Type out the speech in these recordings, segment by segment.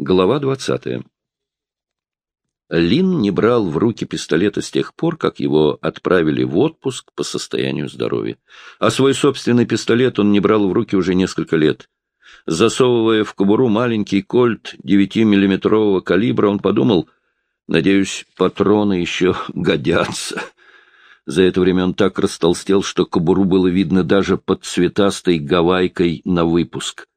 Глава двадцатая. Лин не брал в руки пистолета с тех пор, как его отправили в отпуск по состоянию здоровья. А свой собственный пистолет он не брал в руки уже несколько лет. Засовывая в кобуру маленький кольт 9-миллиметрового калибра, он подумал, надеюсь, патроны еще годятся. За это время он так растолстел, что кобуру было видно даже под цветастой гавайкой на выпуск.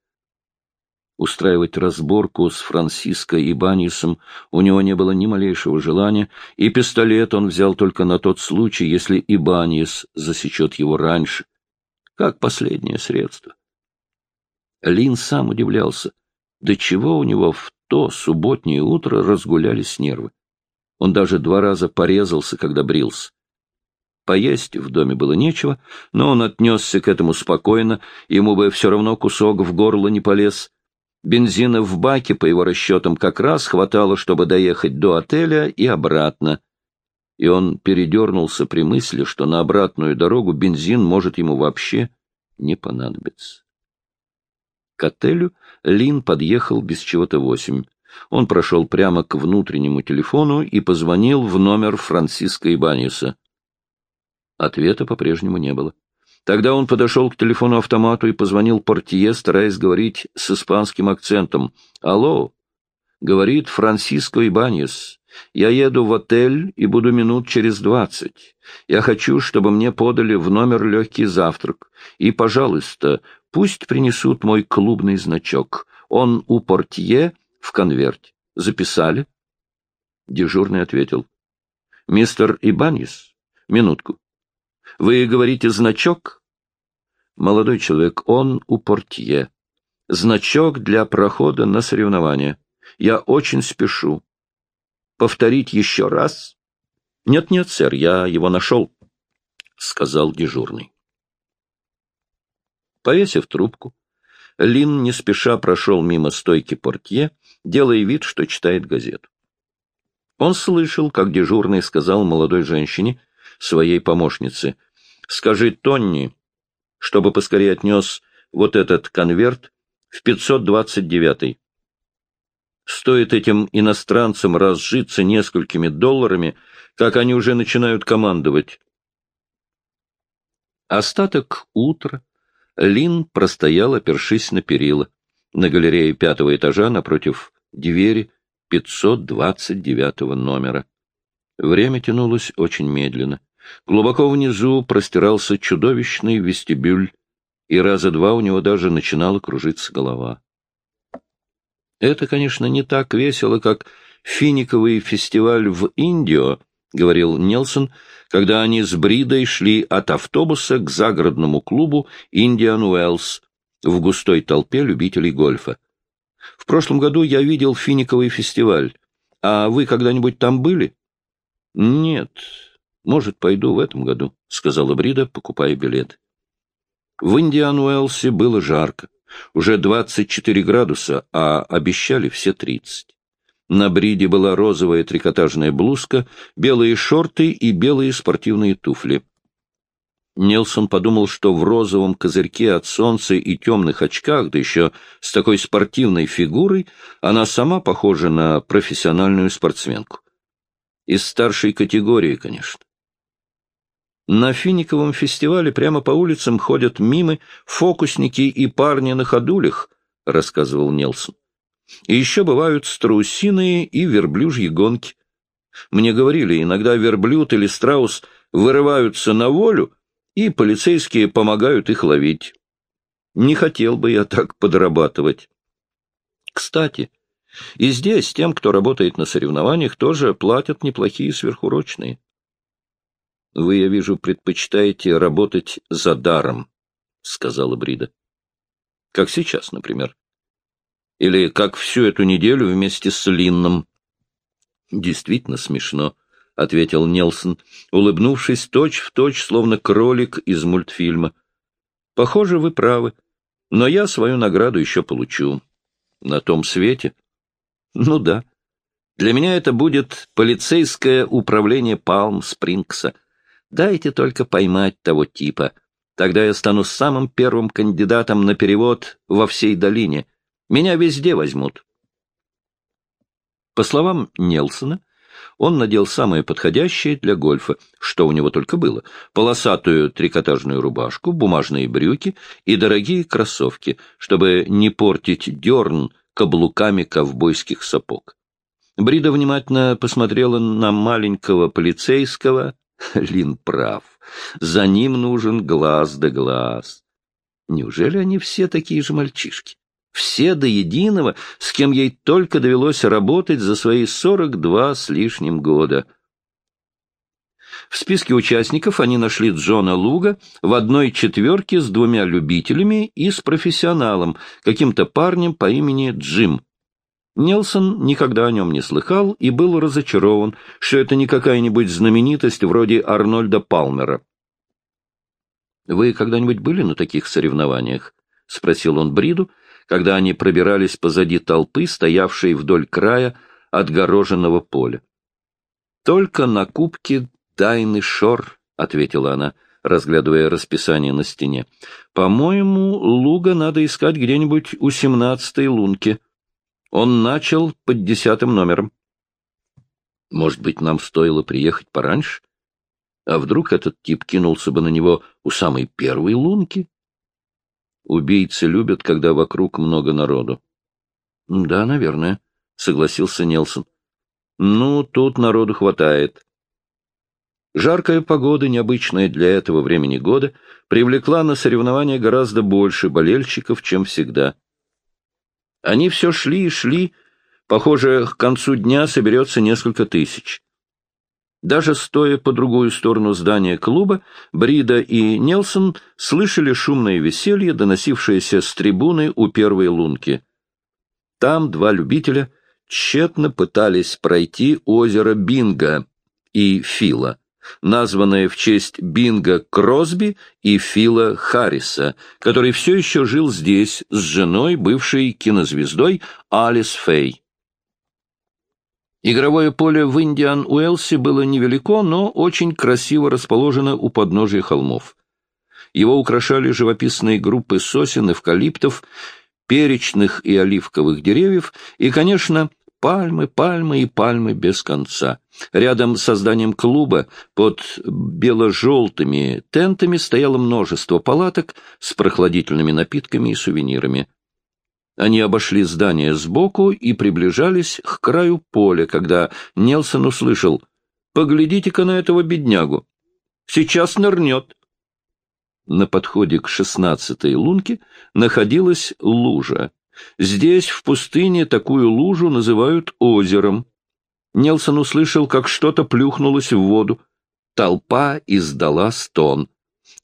Устраивать разборку с Франциско и Банисом у него не было ни малейшего желания, и пистолет он взял только на тот случай, если Ибанис засечет его раньше, как последнее средство. Лин сам удивлялся, до чего у него в то субботнее утро разгулялись нервы. Он даже два раза порезался, когда брился. Поесть в доме было нечего, но он отнесся к этому спокойно, ему бы все равно кусок в горло не полез — Бензина в баке, по его расчетам, как раз хватало, чтобы доехать до отеля и обратно. И он передернулся при мысли, что на обратную дорогу бензин может ему вообще не понадобиться. К отелю Лин подъехал без чего-то восемь. Он прошел прямо к внутреннему телефону и позвонил в номер Франциска Ибаниуса. Ответа по-прежнему не было. Тогда он подошел к телефону-автомату и позвонил портье, стараясь говорить с испанским акцентом. «Алло!» — говорит Франсиско Ибаньес. «Я еду в отель и буду минут через двадцать. Я хочу, чтобы мне подали в номер легкий завтрак. И, пожалуйста, пусть принесут мой клубный значок. Он у портье в конверте. Записали?» Дежурный ответил. «Мистер Ибаньес, минутку. Вы говорите значок? Молодой человек, он у портье. Значок для прохода на соревнования. Я очень спешу. Повторить еще раз? Нет-нет, сэр, я его нашел, — сказал дежурный. Повесив трубку, Лин не спеша прошел мимо стойки портье, делая вид, что читает газету. Он слышал, как дежурный сказал молодой женщине, своей помощнице, «Скажи Тонни, чтобы поскорее отнес вот этот конверт в 529-й. Стоит этим иностранцам разжиться несколькими долларами, как они уже начинают командовать. Остаток утра Лин простоял, опершись на перила, на галерее пятого этажа напротив двери 529 номера. Время тянулось очень медленно. Глубоко внизу простирался чудовищный вестибюль, и раза два у него даже начинала кружиться голова. Это, конечно, не так весело, как финиковый фестиваль в Индио, — говорил Нелсон, когда они с Бридой шли от автобуса к загородному клубу «Индиан Уэллс» в густой толпе любителей гольфа. В прошлом году я видел финиковый фестиваль. А вы когда-нибудь там были? — Нет, может, пойду в этом году, — сказала Брида, покупая билет. В Индиан-Уэлсе было жарко. Уже 24 градуса, а обещали все 30. На Бриде была розовая трикотажная блузка, белые шорты и белые спортивные туфли. Нелсон подумал, что в розовом козырьке от солнца и темных очках, да еще с такой спортивной фигурой, она сама похожа на профессиональную спортсменку. Из старшей категории, конечно. На финиковом фестивале прямо по улицам ходят мимы, фокусники и парни на ходулях, — рассказывал Нелсон. И еще бывают страусиные и верблюжьи гонки. Мне говорили, иногда верблюд или страус вырываются на волю, и полицейские помогают их ловить. Не хотел бы я так подрабатывать. Кстати, и здесь тем, кто работает на соревнованиях, тоже платят неплохие сверхурочные. Вы, я вижу, предпочитаете работать за даром, — сказала Брида. — Как сейчас, например. Или как всю эту неделю вместе с Линном. — Действительно смешно, — ответил Нелсон, улыбнувшись точь-в-точь, точь, словно кролик из мультфильма. — Похоже, вы правы, но я свою награду еще получу. На том свете? — Ну да. Для меня это будет полицейское управление Палм-Спрингса — Дайте только поймать того типа. Тогда я стану самым первым кандидатом на перевод во всей долине. Меня везде возьмут. По словам Нелсона, он надел самое подходящее для гольфа, что у него только было, полосатую трикотажную рубашку, бумажные брюки и дорогие кроссовки, чтобы не портить дерн каблуками ковбойских сапог. Брида внимательно посмотрела на маленького полицейского. Лин прав. За ним нужен глаз да глаз. Неужели они все такие же мальчишки? Все до единого, с кем ей только довелось работать за свои сорок два с лишним года. В списке участников они нашли Джона Луга в одной четверке с двумя любителями и с профессионалом, каким-то парнем по имени Джим. Нелсон никогда о нем не слыхал и был разочарован, что это не какая-нибудь знаменитость вроде Арнольда Палмера. «Вы когда-нибудь были на таких соревнованиях?» — спросил он Бриду, когда они пробирались позади толпы, стоявшей вдоль края отгороженного поля. «Только на кубке Дайны Шор», — ответила она, разглядывая расписание на стене. «По-моему, луга надо искать где-нибудь у семнадцатой лунки». Он начал под десятым номером. Может быть, нам стоило приехать пораньше? А вдруг этот тип кинулся бы на него у самой первой лунки? Убийцы любят, когда вокруг много народу. — Да, наверное, — согласился Нелсон. — Ну, тут народу хватает. Жаркая погода, необычная для этого времени года, привлекла на соревнования гораздо больше болельщиков, чем всегда. Они все шли и шли. Похоже, к концу дня соберется несколько тысяч. Даже стоя по другую сторону здания клуба, Брида и Нелсон слышали шумное веселье, доносившееся с трибуны у первой лунки. Там два любителя тщетно пытались пройти озеро Бинга и Фила названное в честь Бинга Кросби и Фила Харриса, который все еще жил здесь с женой, бывшей кинозвездой Алис Фей. Игровое поле в Индиан-Уэлсе было невелико, но очень красиво расположено у подножия холмов. Его украшали живописные группы сосен, эвкалиптов, перечных и оливковых деревьев и, конечно, Пальмы, пальмы и пальмы без конца. Рядом с зданием клуба под бело-желтыми тентами стояло множество палаток с прохладительными напитками и сувенирами. Они обошли здание сбоку и приближались к краю поля, когда Нелсон услышал «Поглядите-ка на этого беднягу! Сейчас нырнет!» На подходе к шестнадцатой лунке находилась лужа. Здесь, в пустыне, такую лужу называют озером. Нелсон услышал, как что-то плюхнулось в воду. Толпа издала стон.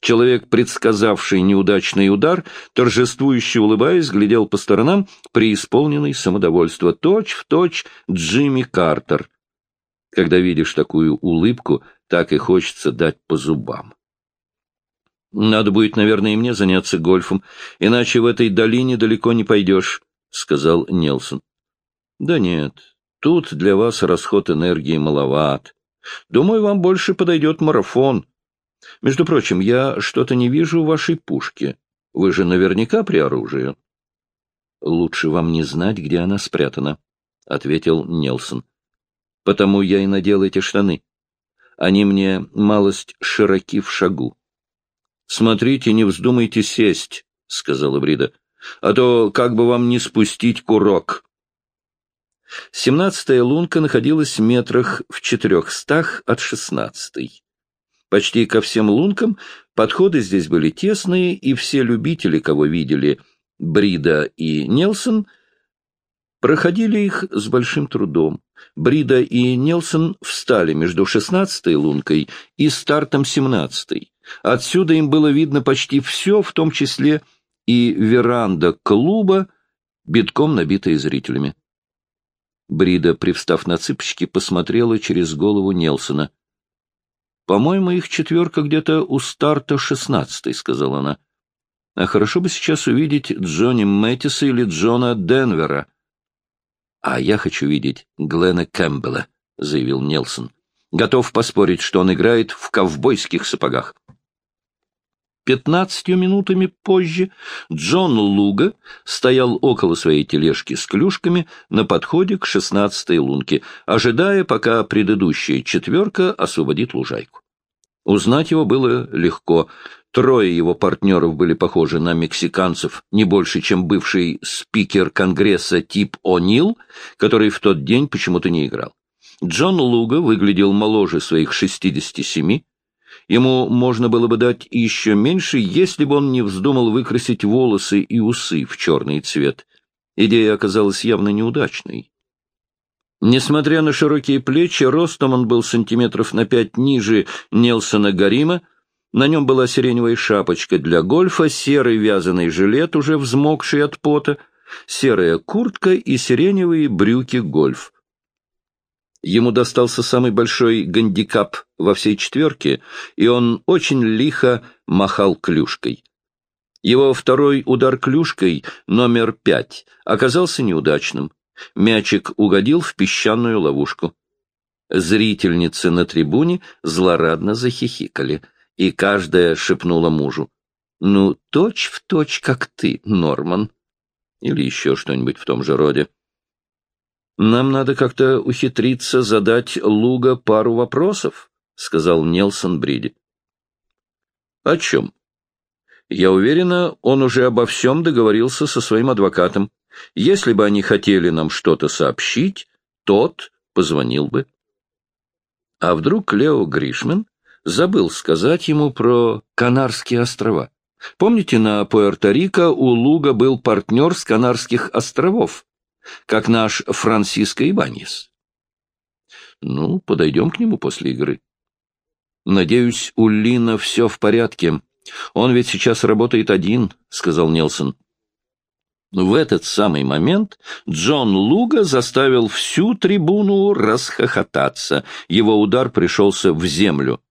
Человек, предсказавший неудачный удар, торжествующе улыбаясь, глядел по сторонам, преисполненный самодовольства. Точь в точь Джимми Картер. Когда видишь такую улыбку, так и хочется дать по зубам. Надо будет, наверное, и мне заняться гольфом, иначе в этой долине далеко не пойдешь, — сказал Нелсон. — Да нет, тут для вас расход энергии маловат. Думаю, вам больше подойдет марафон. Между прочим, я что-то не вижу вашей пушке. Вы же наверняка при оружии. — Лучше вам не знать, где она спрятана, — ответил Нелсон. — Потому я и надел эти штаны. Они мне малость широки в шагу. Смотрите, не вздумайте сесть, — сказала Брида, — а то как бы вам не спустить курок. Семнадцатая лунка находилась в метрах в четырехстах от шестнадцатой. Почти ко всем лункам подходы здесь были тесные, и все любители, кого видели Брида и Нелсон, проходили их с большим трудом. Брида и Нелсон встали между шестнадцатой лункой и стартом семнадцатой. Отсюда им было видно почти все, в том числе и веранда клуба, битком набитая зрителями. Брида, привстав на цыпочки, посмотрела через голову Нелсона. — По-моему, их четверка где-то у старта шестнадцатой, — сказала она. — А хорошо бы сейчас увидеть Джонни Мэттиса или Джона Денвера. — А я хочу видеть Глена Кэмпбелла, — заявил Нелсон. — Готов поспорить, что он играет в ковбойских сапогах. Пятнадцатью минутами позже Джон Луга стоял около своей тележки с клюшками на подходе к шестнадцатой лунке, ожидая, пока предыдущая четверка освободит лужайку. Узнать его было легко. Трое его партнеров были похожи на мексиканцев, не больше, чем бывший спикер Конгресса тип О'Нил, который в тот день почему-то не играл. Джон Луга выглядел моложе своих шестидесяти семи. Ему можно было бы дать еще меньше, если бы он не вздумал выкрасить волосы и усы в черный цвет. Идея оказалась явно неудачной. Несмотря на широкие плечи, ростом он был сантиметров на пять ниже Нелсона Гарима, на нем была сиреневая шапочка для гольфа, серый вязаный жилет, уже взмокший от пота, серая куртка и сиреневые брюки гольф. Ему достался самый большой гандикап во всей четверке, и он очень лихо махал клюшкой. Его второй удар клюшкой, номер пять, оказался неудачным. Мячик угодил в песчаную ловушку. Зрительницы на трибуне злорадно захихикали, и каждая шепнула мужу. «Ну, точь в точь, как ты, Норман». Или еще что-нибудь в том же роде. «Нам надо как-то ухитриться задать Луга пару вопросов», — сказал Нелсон Бриди. «О чем?» «Я уверена, он уже обо всем договорился со своим адвокатом. Если бы они хотели нам что-то сообщить, тот позвонил бы». А вдруг Лео Гришмен забыл сказать ему про Канарские острова? Помните, на Пуэрто-Рико у Луга был партнер с Канарских островов? Как наш Франсиско Ибаньес. Ну, подойдем к нему после игры. Надеюсь, у Лина все в порядке. Он ведь сейчас работает один, — сказал Нелсон. В этот самый момент Джон Луга заставил всю трибуну расхохотаться. Его удар пришелся в землю.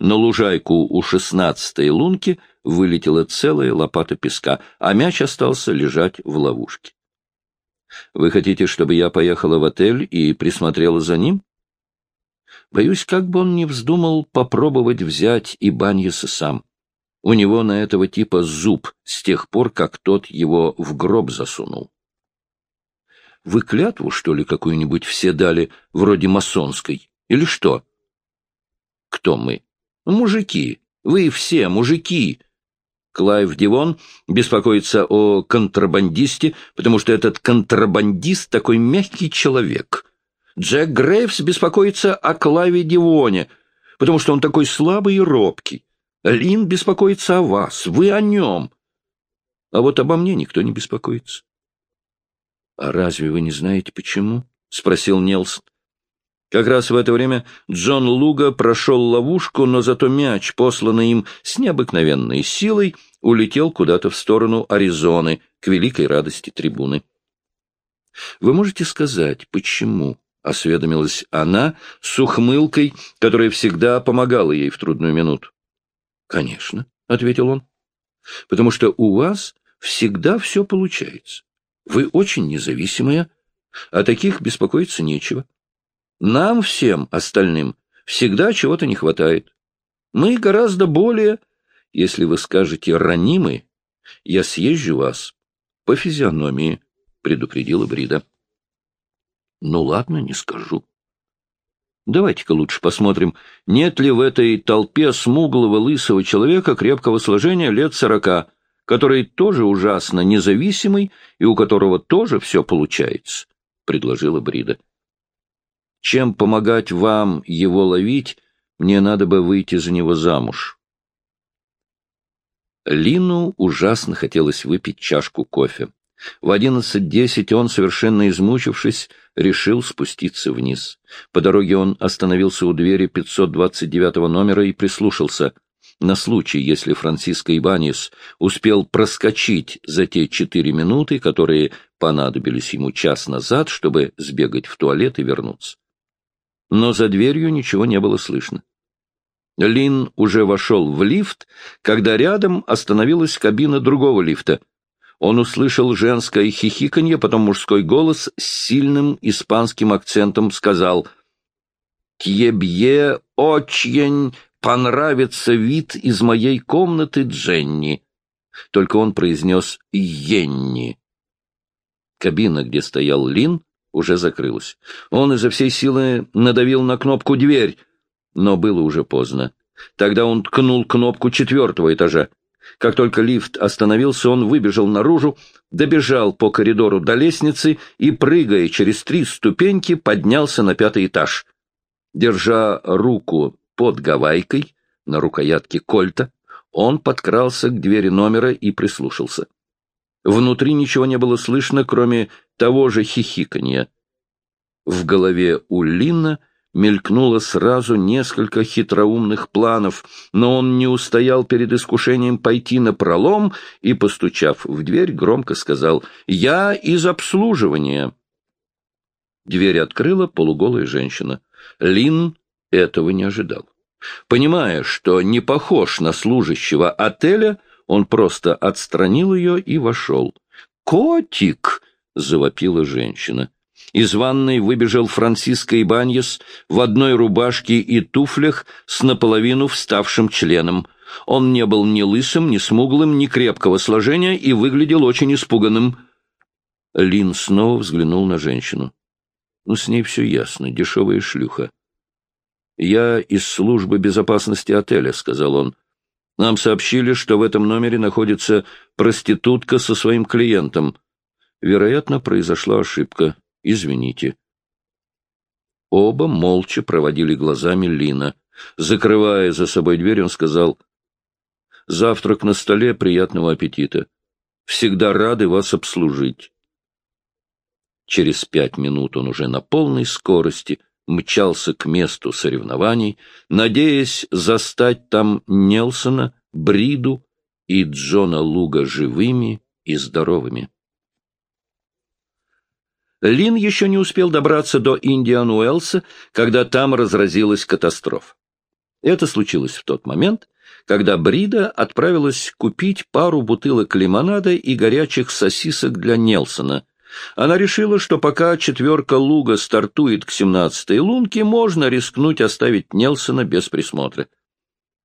На лужайку у шестнадцатой лунки вылетела целая лопата песка, а мяч остался лежать в ловушке. Вы хотите, чтобы я поехала в отель и присмотрела за ним? Боюсь, как бы он не вздумал попробовать взять и Баньеса сам. У него на этого типа зуб с тех пор, как тот его в гроб засунул. Вы клятву, что ли, какую-нибудь все дали, вроде масонской? Или что? Кто мы? Мужики. Вы все мужики. Клайв Дивон беспокоится о контрабандисте, потому что этот контрабандист такой мягкий человек. Джек Грейвс беспокоится о Клайве Дивоне, потому что он такой слабый и робкий. Лин беспокоится о вас, вы о нем. А вот обо мне никто не беспокоится. — А разве вы не знаете, почему? — спросил Нелсон. Как раз в это время Джон Луга прошел ловушку, но зато мяч, посланный им с необыкновенной силой, улетел куда-то в сторону Аризоны, к великой радости трибуны. «Вы можете сказать, почему?» — осведомилась она с ухмылкой, которая всегда помогала ей в трудную минуту. «Конечно», — ответил он, — «потому что у вас всегда все получается. Вы очень независимая, о таких беспокоиться нечего. Нам всем остальным всегда чего-то не хватает. Мы гораздо более, если вы скажете «ранимы», я съезжу вас по физиономии, — предупредила Брида. Ну ладно, не скажу. Давайте-ка лучше посмотрим, нет ли в этой толпе смуглого лысого человека крепкого сложения лет сорока, который тоже ужасно независимый и у которого тоже все получается, — предложила Брида. Чем помогать вам его ловить, мне надо бы выйти за него замуж. Лину ужасно хотелось выпить чашку кофе. В одиннадцать десять он, совершенно измучившись, решил спуститься вниз. По дороге он остановился у двери 529 номера и прислушался. На случай, если Франциско Ибанис успел проскочить за те четыре минуты, которые понадобились ему час назад, чтобы сбегать в туалет и вернуться но за дверью ничего не было слышно. Лин уже вошел в лифт, когда рядом остановилась кабина другого лифта. Он услышал женское хихиканье, потом мужской голос с сильным испанским акцентом сказал «Кьебье очень понравится вид из моей комнаты Дженни. Только он произнес «Йенни». Кабина, где стоял Лин, уже закрылась. Он изо всей силы надавил на кнопку «Дверь», но было уже поздно. Тогда он ткнул кнопку четвертого этажа. Как только лифт остановился, он выбежал наружу, добежал по коридору до лестницы и, прыгая через три ступеньки, поднялся на пятый этаж. Держа руку под гавайкой на рукоятке кольта, он подкрался к двери номера и прислушался. Внутри ничего не было слышно, кроме того же хихиканья. В голове у Линна мелькнуло сразу несколько хитроумных планов, но он не устоял перед искушением пойти на пролом и, постучав в дверь, громко сказал «Я из обслуживания». Дверь открыла полуголая женщина. Лин этого не ожидал. Понимая, что не похож на служащего отеля, он просто отстранил ее и вошел. «Котик!» — завопила женщина. Из ванной выбежал Франциско Ибаньес в одной рубашке и туфлях с наполовину вставшим членом. Он не был ни лысым, ни смуглым, ни крепкого сложения и выглядел очень испуганным. Лин снова взглянул на женщину. Ну, с ней все ясно, дешевая шлюха. «Я из службы безопасности отеля», — сказал он. «Нам сообщили, что в этом номере находится проститутка со своим клиентом. Вероятно, произошла ошибка. Извините». Оба молча проводили глазами Лина. Закрывая за собой дверь, он сказал, «Завтрак на столе, приятного аппетита. Всегда рады вас обслужить». Через пять минут он уже на полной скорости мчался к месту соревнований, надеясь застать там Нелсона, Бриду и Джона Луга живыми и здоровыми. Лин еще не успел добраться до Индиан Уэлса, когда там разразилась катастрофа. Это случилось в тот момент, когда Брида отправилась купить пару бутылок лимонада и горячих сосисок для Нелсона. Она решила, что пока четверка луга стартует к семнадцатой лунке, можно рискнуть оставить Нелсона без присмотра.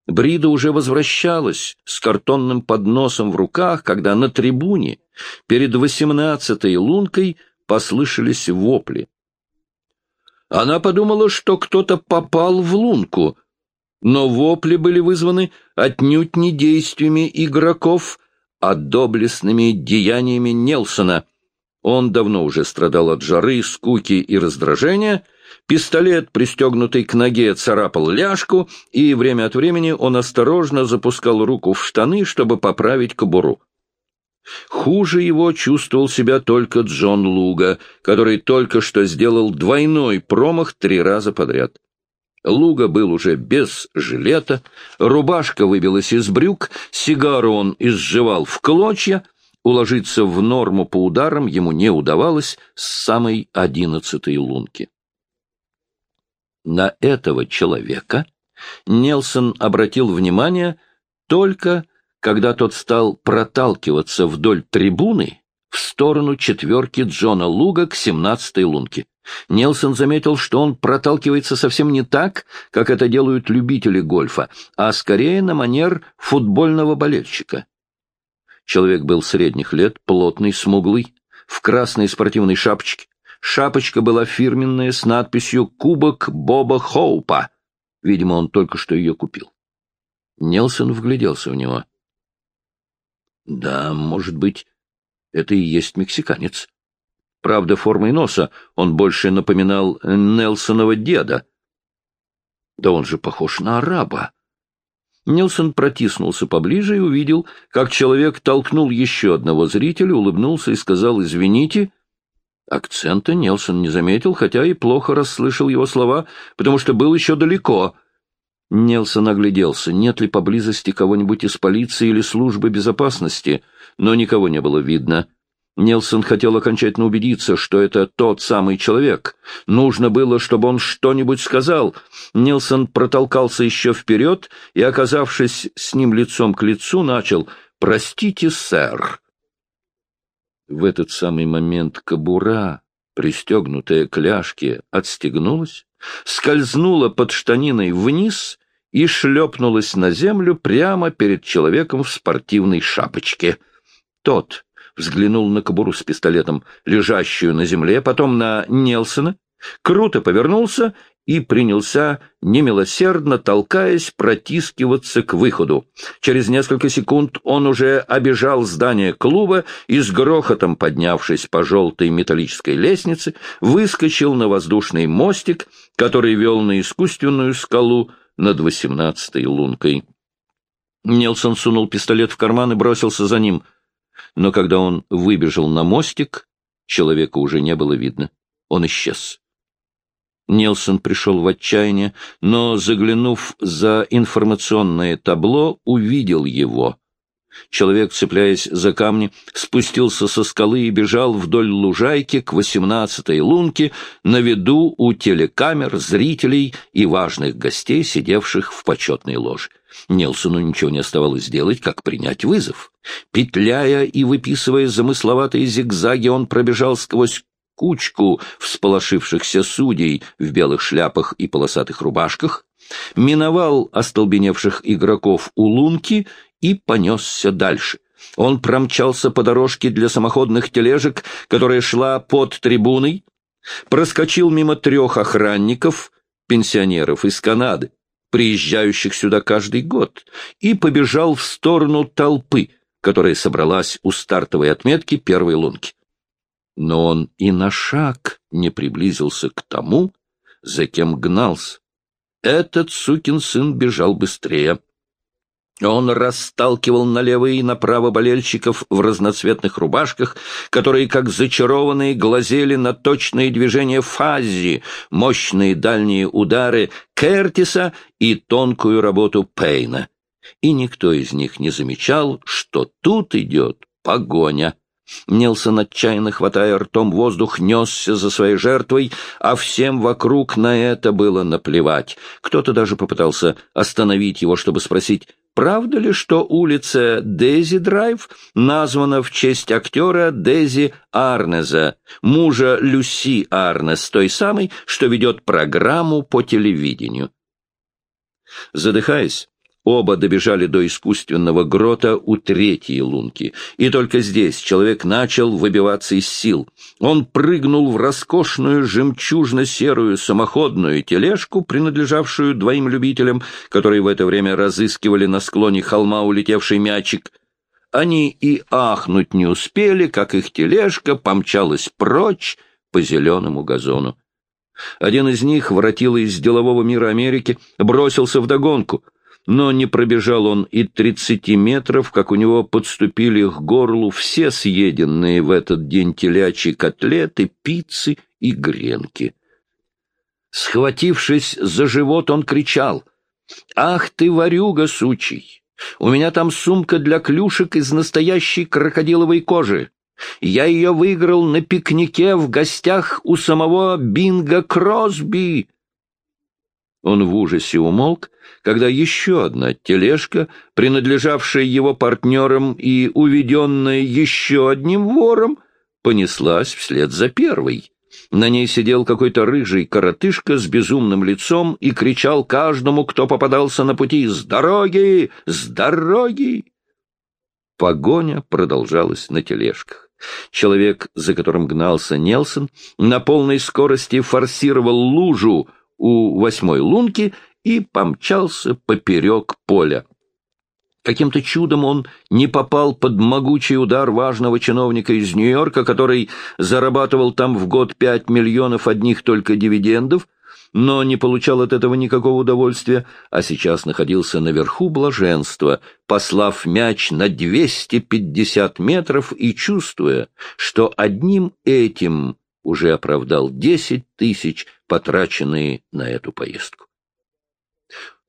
Брида уже возвращалась с картонным подносом в руках, когда на трибуне перед восемнадцатой лункой послышались вопли. Она подумала, что кто-то попал в лунку, но вопли были вызваны отнюдь не действиями игроков, а доблестными деяниями Нелсона. Он давно уже страдал от жары, скуки и раздражения. Пистолет, пристегнутый к ноге, царапал ляжку, и время от времени он осторожно запускал руку в штаны, чтобы поправить кобуру. Хуже его чувствовал себя только Джон Луга, который только что сделал двойной промах три раза подряд. Луга был уже без жилета, рубашка выбилась из брюк, сигару он изживал в клочья, уложиться в норму по ударам ему не удавалось с самой одиннадцатой лунки. На этого человека Нелсон обратил внимание только когда тот стал проталкиваться вдоль трибуны в сторону четверки Джона Луга к семнадцатой лунке. Нелсон заметил, что он проталкивается совсем не так, как это делают любители гольфа, а скорее на манер футбольного болельщика. Человек был средних лет, плотный, смуглый, в красной спортивной шапочке. Шапочка была фирменная с надписью «Кубок Боба Хоупа». Видимо, он только что ее купил. Нелсон вгляделся в него. Да, может быть, это и есть мексиканец. Правда, формой носа он больше напоминал Нелсонова деда. Да он же похож на араба. Нилсон протиснулся поближе и увидел, как человек толкнул еще одного зрителя, улыбнулся и сказал «Извините». Акцента Нилсон не заметил, хотя и плохо расслышал его слова, потому что был еще далеко — Нелсон огляделся, нет ли поблизости кого-нибудь из полиции или службы безопасности, но никого не было видно. Нелсон хотел окончательно убедиться, что это тот самый человек. Нужно было, чтобы он что-нибудь сказал. Нелсон протолкался еще вперед и, оказавшись с ним лицом к лицу, начал «Простите, сэр». В этот самый момент кобура, пристегнутая к ляжке, отстегнулась, скользнула под штаниной вниз и шлепнулась на землю прямо перед человеком в спортивной шапочке. Тот взглянул на кобуру с пистолетом, лежащую на земле, потом на Нелсона, круто повернулся и принялся, немилосердно толкаясь, протискиваться к выходу. Через несколько секунд он уже обежал здание клуба и с грохотом, поднявшись по желтой металлической лестнице, выскочил на воздушный мостик, который вел на искусственную скалу над восемнадцатой лункой. Нелсон сунул пистолет в карман и бросился за ним. Но когда он выбежал на мостик, человека уже не было видно. Он исчез. Нилсон пришел в отчаяние, но, заглянув за информационное табло, увидел его. Человек, цепляясь за камни, спустился со скалы и бежал вдоль лужайки к восемнадцатой лунке на виду у телекамер, зрителей и важных гостей, сидевших в почетной ложе. Нилсону ничего не оставалось делать, как принять вызов. Петляя и выписывая замысловатые зигзаги, он пробежал сквозь кучку всполошившихся судей в белых шляпах и полосатых рубашках, миновал остолбеневших игроков у лунки и понесся дальше. Он промчался по дорожке для самоходных тележек, которая шла под трибуной, проскочил мимо трех охранников, пенсионеров из Канады, приезжающих сюда каждый год, и побежал в сторону толпы, которая собралась у стартовой отметки первой лунки но он и на шаг не приблизился к тому, за кем гнался. Этот сукин сын бежал быстрее. Он расталкивал налево и направо болельщиков в разноцветных рубашках, которые, как зачарованные, глазели на точные движения Фази, мощные дальние удары Кертиса и тонкую работу Пейна. И никто из них не замечал, что тут идет погоня. Нилсон, отчаянно хватая ртом воздух, несся за своей жертвой, а всем вокруг на это было наплевать. Кто-то даже попытался остановить его, чтобы спросить, правда ли, что улица Дези Драйв названа в честь актера Дези Арнеза, мужа Люси Арнес, той самой, что ведет программу по телевидению. Задыхаясь, Оба добежали до искусственного грота у третьей лунки, и только здесь человек начал выбиваться из сил. Он прыгнул в роскошную жемчужно-серую самоходную тележку, принадлежавшую двоим любителям, которые в это время разыскивали на склоне холма улетевший мячик. Они и ахнуть не успели, как их тележка помчалась прочь по зеленому газону. Один из них, воротило из делового мира Америки, бросился вдогонку — но не пробежал он и тридцати метров, как у него подступили к горлу все съеденные в этот день телячьи котлеты, пиццы и гренки. Схватившись за живот, он кричал «Ах ты, ворюга сучий! У меня там сумка для клюшек из настоящей крокодиловой кожи. Я ее выиграл на пикнике в гостях у самого Бинга Кросби!» Он в ужасе умолк, когда еще одна тележка, принадлежавшая его партнерам и уведенная еще одним вором, понеслась вслед за первой. На ней сидел какой-то рыжий коротышка с безумным лицом и кричал каждому, кто попадался на пути «С дороги! С дороги!». Погоня продолжалась на тележках. Человек, за которым гнался Нелсон, на полной скорости форсировал лужу, у восьмой лунки и помчался поперек поля. Каким-то чудом он не попал под могучий удар важного чиновника из Нью-Йорка, который зарабатывал там в год пять миллионов одних только дивидендов, но не получал от этого никакого удовольствия, а сейчас находился наверху блаженства, послав мяч на 250 метров и чувствуя, что одним этим уже оправдал 10 тысяч, потраченные на эту поездку.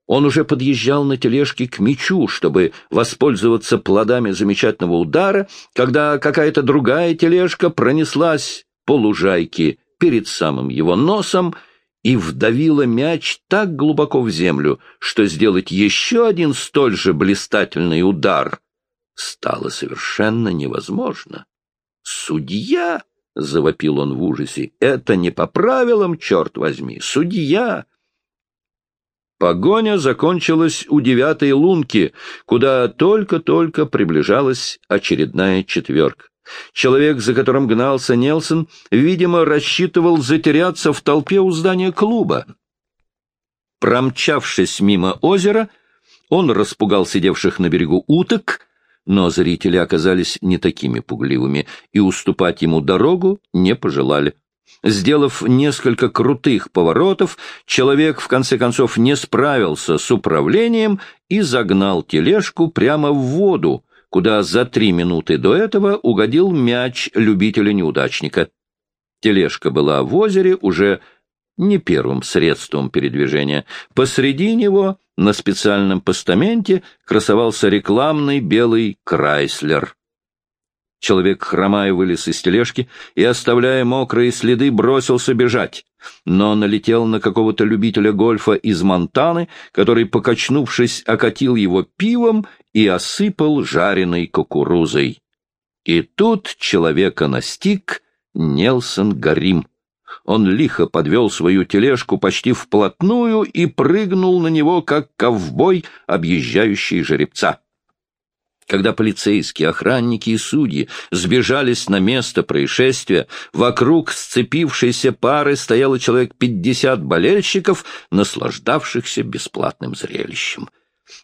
Он уже подъезжал на тележке к мячу, чтобы воспользоваться плодами замечательного удара, когда какая-то другая тележка пронеслась по лужайке перед самым его носом и вдавила мяч так глубоко в землю, что сделать еще один столь же блистательный удар стало совершенно невозможно. Судья — завопил он в ужасе. — Это не по правилам, черт возьми, судья! Погоня закончилась у девятой лунки, куда только-только приближалась очередная четверка. Человек, за которым гнался Нелсон, видимо, рассчитывал затеряться в толпе у здания клуба. Промчавшись мимо озера, он распугал сидевших на берегу уток, но зрители оказались не такими пугливыми и уступать ему дорогу не пожелали. Сделав несколько крутых поворотов, человек в конце концов не справился с управлением и загнал тележку прямо в воду, куда за три минуты до этого угодил мяч любителя-неудачника. Тележка была в озере уже не первым средством передвижения. Посреди него на специальном постаменте красовался рекламный белый Крайслер. Человек, хромая, вылез из тележки и, оставляя мокрые следы, бросился бежать, но налетел на какого-то любителя гольфа из Монтаны, который, покачнувшись, окатил его пивом и осыпал жареной кукурузой. И тут человека настиг Нелсон Гарим. Он лихо подвел свою тележку почти вплотную и прыгнул на него, как ковбой, объезжающий жеребца. Когда полицейские, охранники и судьи сбежались на место происшествия, вокруг сцепившейся пары стояло человек пятьдесят болельщиков, наслаждавшихся бесплатным зрелищем.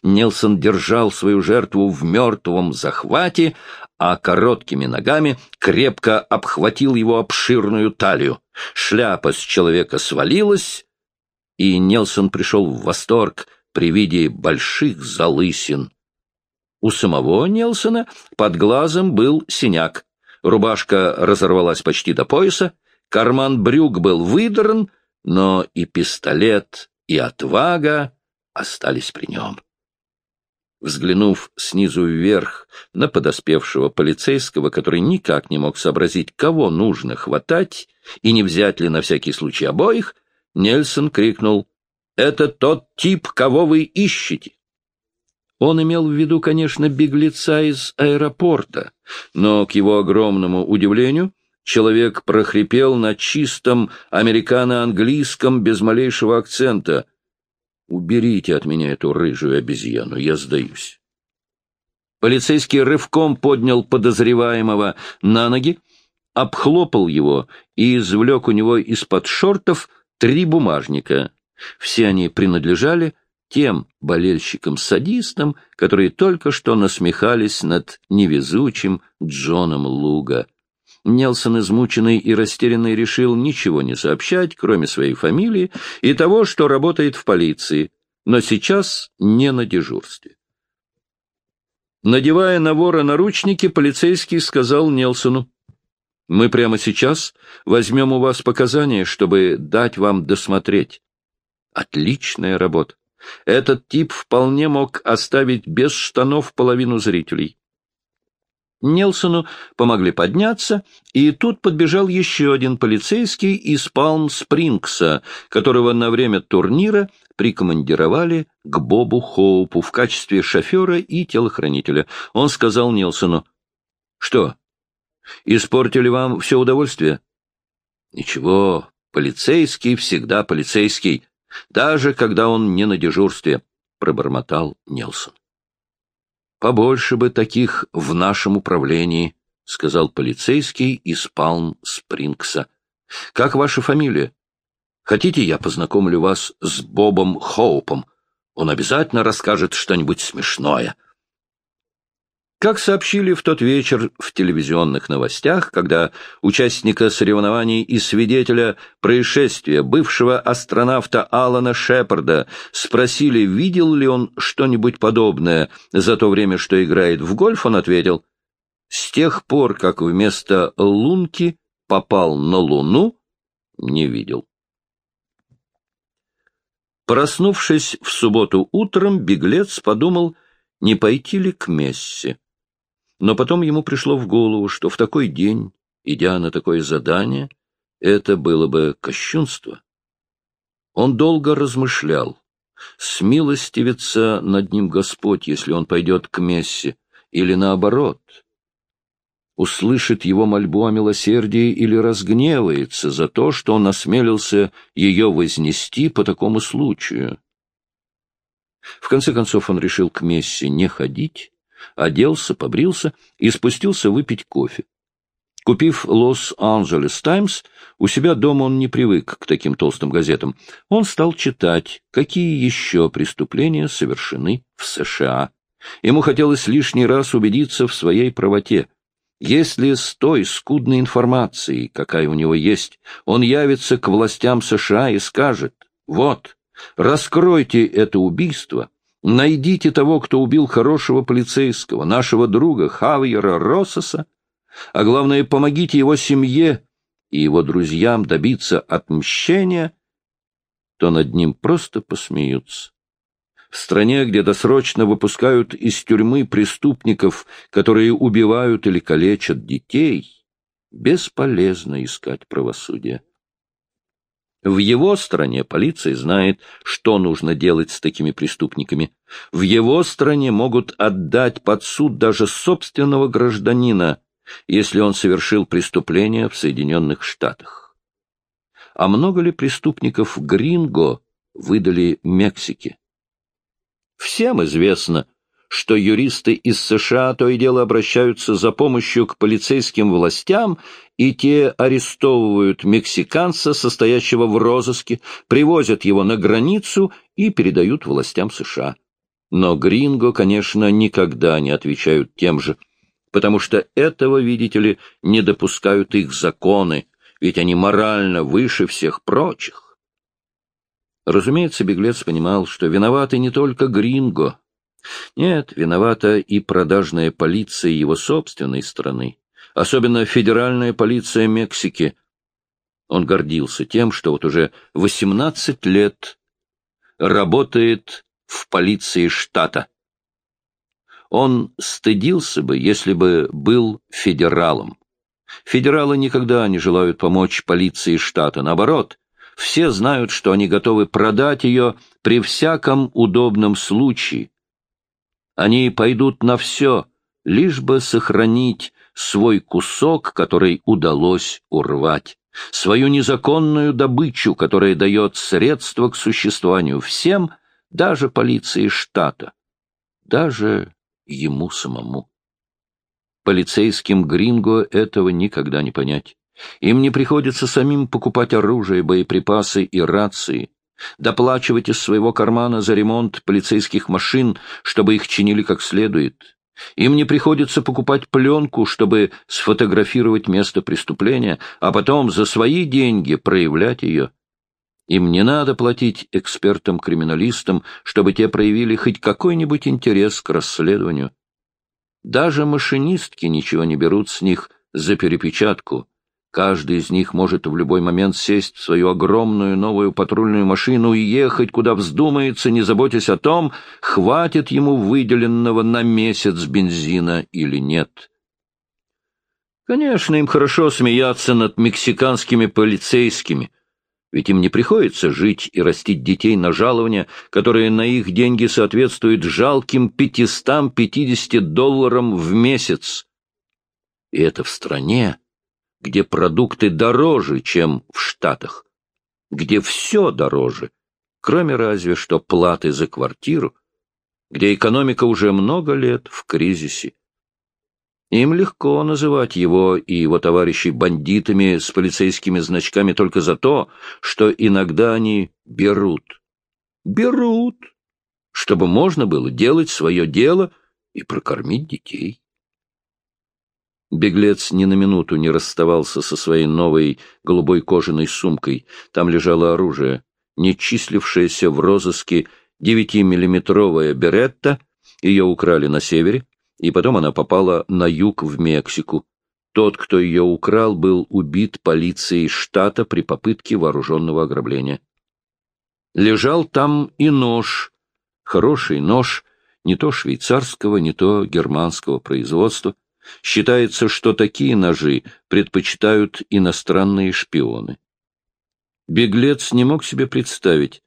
Нелсон держал свою жертву в мертвом захвате, а короткими ногами крепко обхватил его обширную талию. Шляпа с человека свалилась, и Нелсон пришел в восторг при виде больших залысин. У самого Нелсона под глазом был синяк. Рубашка разорвалась почти до пояса, карман брюк был выдран, но и пистолет, и отвага остались при нем. Взглянув снизу вверх на подоспевшего полицейского, который никак не мог сообразить, кого нужно хватать, и не взять ли на всякий случай обоих, Нельсон крикнул «Это тот тип, кого вы ищете!» Он имел в виду, конечно, беглеца из аэропорта, но, к его огромному удивлению, человек прохрипел на чистом американо-английском без малейшего акцента. «Уберите от меня эту рыжую обезьяну, я сдаюсь». Полицейский рывком поднял подозреваемого на ноги, обхлопал его и извлек у него из-под шортов три бумажника. Все они принадлежали тем болельщикам-садистам, которые только что насмехались над невезучим Джоном Луга. Нелсон, измученный и растерянный, решил ничего не сообщать, кроме своей фамилии и того, что работает в полиции, но сейчас не на дежурстве. Надевая на вора наручники, полицейский сказал Нелсону, «Мы прямо сейчас возьмем у вас показания, чтобы дать вам досмотреть. Отличная работа. Этот тип вполне мог оставить без штанов половину зрителей. Нелсону помогли подняться, и тут подбежал еще один полицейский из Палм-Спрингса, которого на время турнира прикомандировали к Бобу Хоупу в качестве шофера и телохранителя. Он сказал Нелсону, «Что, испортили вам все удовольствие?» «Ничего, полицейский всегда полицейский даже когда он не на дежурстве, — пробормотал Нелсон. — Побольше бы таких в нашем управлении, — сказал полицейский из Палм-Спрингса. — Как ваша фамилия? Хотите, я познакомлю вас с Бобом Хоупом? Он обязательно расскажет что-нибудь смешное. — как сообщили в тот вечер в телевизионных новостях, когда участника соревнований и свидетеля происшествия, бывшего астронавта Алана Шепарда, спросили, видел ли он что-нибудь подобное за то время, что играет в гольф, он ответил, «С тех пор, как вместо лунки попал на Луну, не видел». Проснувшись в субботу утром, беглец подумал, не пойти ли к Месси. Но потом ему пришло в голову, что в такой день, идя на такое задание, это было бы кощунство. Он долго размышлял, смилостивится над ним Господь, если он пойдет к Мессе, или наоборот, услышит его мольбу о милосердии или разгневается за то, что он осмелился ее вознести по такому случаю. В конце концов он решил к мессе не ходить, оделся, побрился и спустился выпить кофе. Купив «Лос-Анджелес Таймс», у себя дома он не привык к таким толстым газетам. Он стал читать, какие еще преступления совершены в США. Ему хотелось лишний раз убедиться в своей правоте. Если с той скудной информацией, какая у него есть, он явится к властям США и скажет, вот, раскройте это убийство, найдите того, кто убил хорошего полицейского, нашего друга Хавьера Россоса, а главное, помогите его семье и его друзьям добиться отмщения, то над ним просто посмеются. В стране, где досрочно выпускают из тюрьмы преступников, которые убивают или калечат детей, бесполезно искать правосудие. В его стране полиция знает, что нужно делать с такими преступниками. В его стране могут отдать под суд даже собственного гражданина, если он совершил преступление в Соединенных Штатах. А много ли преступников Гринго выдали Мексике? Всем известно, что юристы из США то и дело обращаются за помощью к полицейским властям, и те арестовывают мексиканца, состоящего в розыске, привозят его на границу и передают властям США. Но Гринго, конечно, никогда не отвечают тем же – потому что этого, видите ли, не допускают их законы, ведь они морально выше всех прочих. Разумеется, беглец понимал, что виноваты не только Гринго. Нет, виновата и продажная полиция его собственной страны, особенно федеральная полиция Мексики. Он гордился тем, что вот уже 18 лет работает в полиции штата. Он стыдился бы, если бы был федералом. Федералы никогда не желают помочь полиции штата. Наоборот, все знают, что они готовы продать ее при всяком удобном случае. Они пойдут на все, лишь бы сохранить свой кусок, который удалось урвать, свою незаконную добычу, которая дает средства к существованию всем, даже полиции штата, даже ему самому. Полицейским гринго этого никогда не понять. Им не приходится самим покупать оружие, боеприпасы и рации, доплачивать из своего кармана за ремонт полицейских машин, чтобы их чинили как следует. Им не приходится покупать пленку, чтобы сфотографировать место преступления, а потом за свои деньги проявлять ее. Им не надо платить экспертам-криминалистам, чтобы те проявили хоть какой-нибудь интерес к расследованию. Даже машинистки ничего не берут с них за перепечатку. Каждый из них может в любой момент сесть в свою огромную новую патрульную машину и ехать, куда вздумается, не заботясь о том, хватит ему выделенного на месяц бензина или нет. Конечно, им хорошо смеяться над мексиканскими полицейскими, ведь им не приходится жить и растить детей на жалования, которые на их деньги соответствуют жалким 550 долларам в месяц. И это в стране, где продукты дороже, чем в Штатах, где все дороже, кроме разве что платы за квартиру, где экономика уже много лет в кризисе. Им легко называть его и его товарищей бандитами с полицейскими значками только за то, что иногда они берут. Берут, чтобы можно было делать свое дело и прокормить детей. Беглец ни на минуту не расставался со своей новой голубой кожаной сумкой. Там лежало оружие, не числившееся в розыске девятимиллиметровая беретта, ее украли на севере, и потом она попала на юг в Мексику. Тот, кто ее украл, был убит полицией штата при попытке вооруженного ограбления. Лежал там и нож, хороший нож, не то швейцарского, не то германского производства. Считается, что такие ножи предпочитают иностранные шпионы. Беглец не мог себе представить,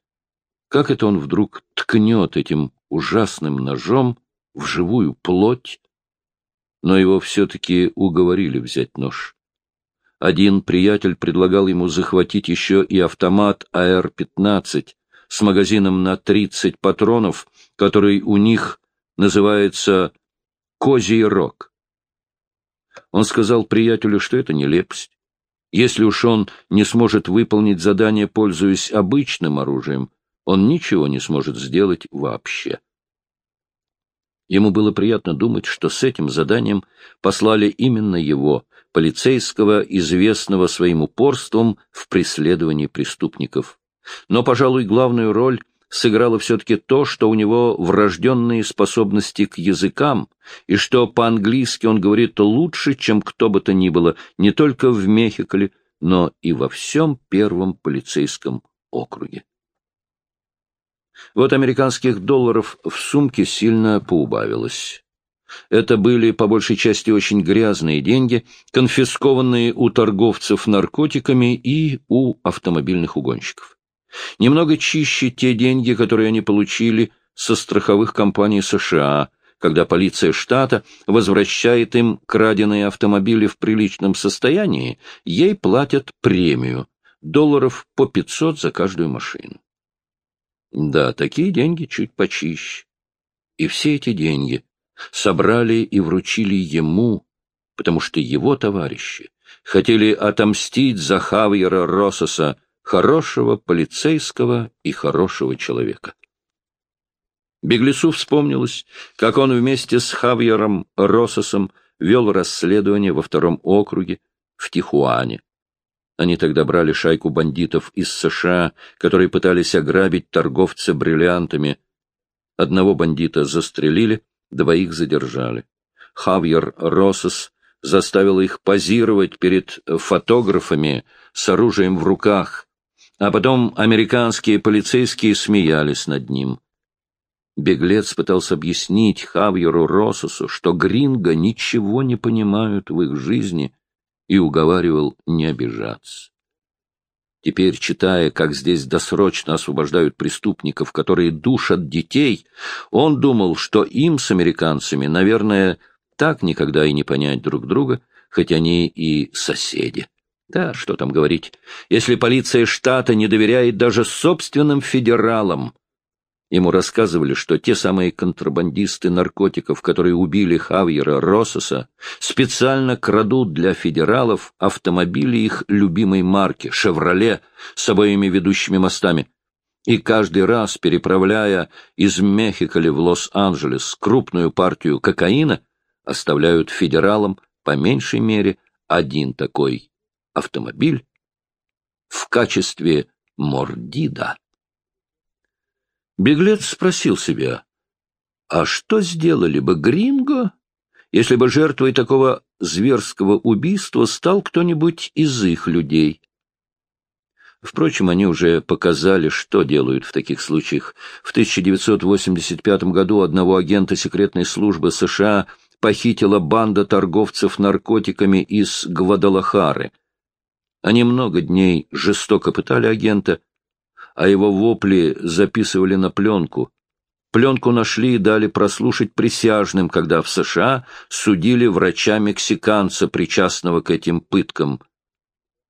как это он вдруг ткнет этим ужасным ножом в живую плоть, но его все-таки уговорили взять нож. Один приятель предлагал ему захватить еще и автомат АР-15 с магазином на 30 патронов, который у них называется «Козий рог». Он сказал приятелю, что это нелепость. Если уж он не сможет выполнить задание, пользуясь обычным оружием, он ничего не сможет сделать вообще. Ему было приятно думать, что с этим заданием послали именно его, полицейского, известного своим упорством в преследовании преступников. Но, пожалуй, главную роль сыграло все-таки то, что у него врожденные способности к языкам, и что по-английски он говорит лучше, чем кто бы то ни было, не только в Мехиколе, но и во всем первом полицейском округе. Вот американских долларов в сумке сильно поубавилось. Это были, по большей части, очень грязные деньги, конфискованные у торговцев наркотиками и у автомобильных угонщиков. Немного чище те деньги, которые они получили со страховых компаний США, когда полиция штата возвращает им краденые автомобили в приличном состоянии, ей платят премию – долларов по 500 за каждую машину. Да, такие деньги чуть почище. И все эти деньги собрали и вручили ему, потому что его товарищи хотели отомстить за Хавьера Рососа, хорошего полицейского и хорошего человека. Беглецу вспомнилось, как он вместе с Хавьером Рососом вел расследование во втором округе в Тихуане. Они тогда брали шайку бандитов из США, которые пытались ограбить торговца бриллиантами. Одного бандита застрелили, двоих задержали. Хавьер Росос заставил их позировать перед фотографами с оружием в руках, а потом американские полицейские смеялись над ним. Беглец пытался объяснить Хавьеру Рососу, что гринго ничего не понимают в их жизни — и уговаривал не обижаться. Теперь, читая, как здесь досрочно освобождают преступников, которые душат детей, он думал, что им с американцами, наверное, так никогда и не понять друг друга, хоть они и соседи. Да, что там говорить, если полиция штата не доверяет даже собственным федералам, Ему рассказывали, что те самые контрабандисты наркотиков, которые убили Хавьера Рососа, специально крадут для федералов автомобили их любимой марки «Шевроле» с обоими ведущими мостами. И каждый раз, переправляя из Мехиколи в Лос-Анджелес крупную партию кокаина, оставляют федералам по меньшей мере один такой автомобиль в качестве мордида. Беглец спросил себя, а что сделали бы Гринго, если бы жертвой такого зверского убийства стал кто-нибудь из их людей? Впрочем, они уже показали, что делают в таких случаях. В 1985 году одного агента секретной службы США похитила банда торговцев наркотиками из Гвадалахары. Они много дней жестоко пытали агента, а его вопли записывали на пленку. Пленку нашли и дали прослушать присяжным, когда в США судили врача-мексиканца, причастного к этим пыткам.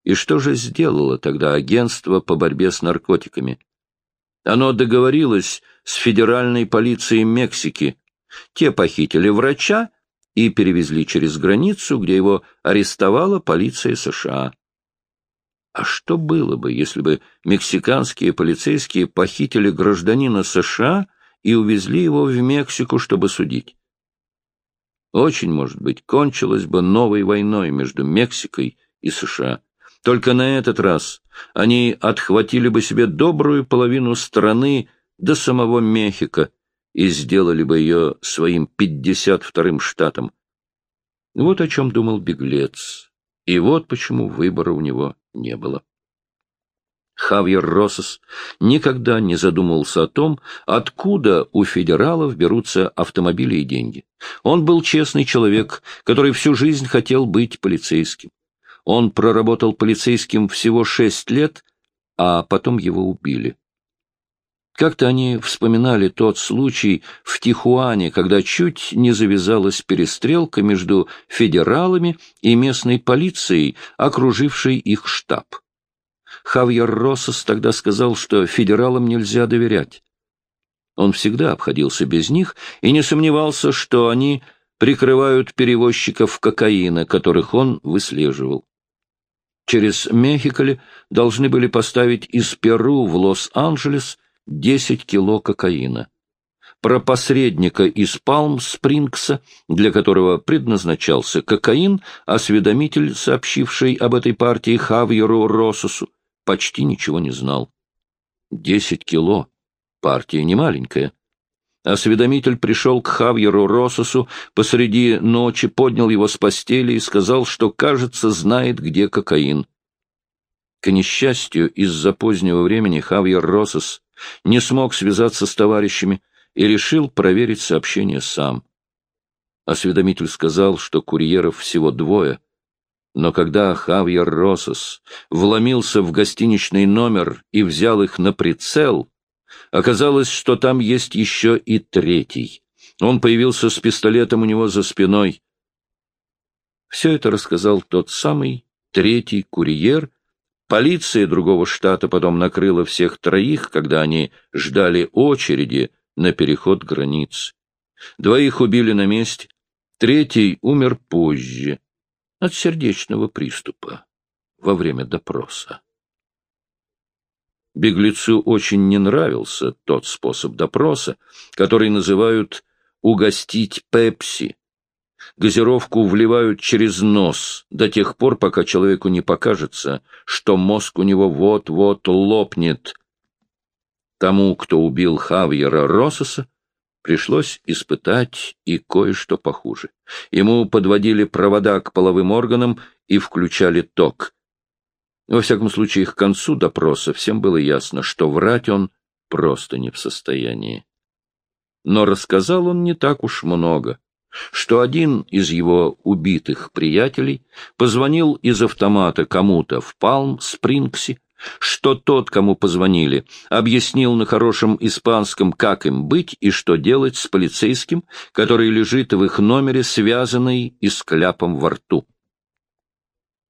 И что же сделало тогда агентство по борьбе с наркотиками? Оно договорилось с федеральной полицией Мексики. Те похитили врача и перевезли через границу, где его арестовала полиция США. А что было бы, если бы мексиканские полицейские похитили гражданина США и увезли его в Мексику, чтобы судить? Очень, может быть, кончилась бы новой войной между Мексикой и США. Только на этот раз они отхватили бы себе добрую половину страны до самого Мехико и сделали бы ее своим пятьдесят вторым штатом. Вот о чем думал беглец. И вот почему выбора у него не было. Хавьер Росос никогда не задумывался о том, откуда у федералов берутся автомобили и деньги. Он был честный человек, который всю жизнь хотел быть полицейским. Он проработал полицейским всего шесть лет, а потом его убили. Как-то они вспоминали тот случай в Тихуане, когда чуть не завязалась перестрелка между федералами и местной полицией, окружившей их штаб. Хавьер Россос тогда сказал, что федералам нельзя доверять. Он всегда обходился без них и не сомневался, что они прикрывают перевозчиков кокаина, которых он выслеживал. Через Мехиколи должны были поставить из Перу в Лос-Анджелес 10 кило кокаина. Про посредника из Палм-Спрингса, для которого предназначался кокаин, осведомитель, сообщивший об этой партии Хавьеру Росусу, почти ничего не знал. Десять кило. Партия немаленькая. Осведомитель пришел к Хавьеру Росусу посреди ночи, поднял его с постели и сказал, что, кажется, знает, где кокаин. К несчастью, из-за позднего времени Хавьер Росус не смог связаться с товарищами и решил проверить сообщение сам. Осведомитель сказал, что курьеров всего двое, но когда Хавьер Росус вломился в гостиничный номер и взял их на прицел, Оказалось, что там есть еще и третий. Он появился с пистолетом у него за спиной. Все это рассказал тот самый третий курьер. Полиция другого штата потом накрыла всех троих, когда они ждали очереди на переход границ. Двоих убили на месте, третий умер позже от сердечного приступа во время допроса. Беглецу очень не нравился тот способ допроса, который называют «угостить пепси». Газировку вливают через нос до тех пор, пока человеку не покажется, что мозг у него вот-вот лопнет. Тому, кто убил Хавьера Рососа, пришлось испытать и кое-что похуже. Ему подводили провода к половым органам и включали ток — во всяком случае, к концу допроса всем было ясно, что врать он просто не в состоянии. Но рассказал он не так уж много, что один из его убитых приятелей позвонил из автомата кому-то в Палм-Спрингсе, что тот, кому позвонили, объяснил на хорошем испанском, как им быть и что делать с полицейским, который лежит в их номере, связанный и с кляпом во рту.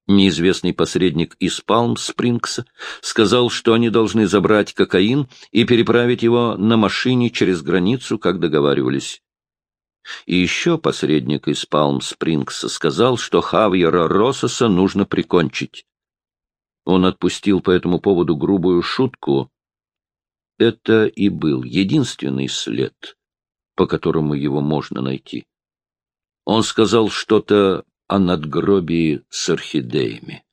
Неизвестный посредник из Палм-Спрингса сказал, что они должны забрать кокаин и переправить его на машине через границу, как договаривались. И еще посредник из Палм-Спрингса сказал, что Хавьера Рососа нужно прикончить. Он отпустил по этому поводу грубую шутку. Это и был единственный след, по которому его можно найти. Он сказал что-то о надгробии с орхидеями.